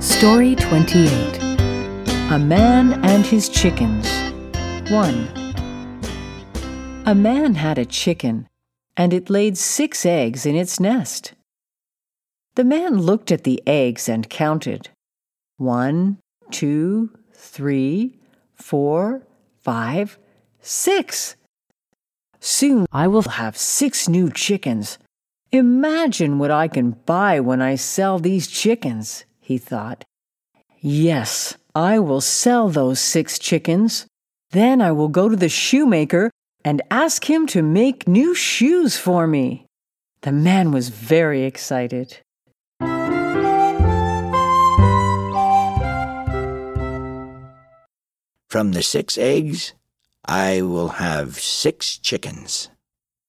Story 28 A Man and His Chickens. 1. A man had a chicken, and it laid six eggs in its nest. The man looked at the eggs and counted one, two, three, four, five, six. Soon I will have six new chickens. Imagine what I can buy when I sell these chickens, he thought. Yes, I will sell those six chickens. Then I will go to the shoemaker and ask him to make new shoes for me. The man was very excited. From the six eggs, I will have six chickens.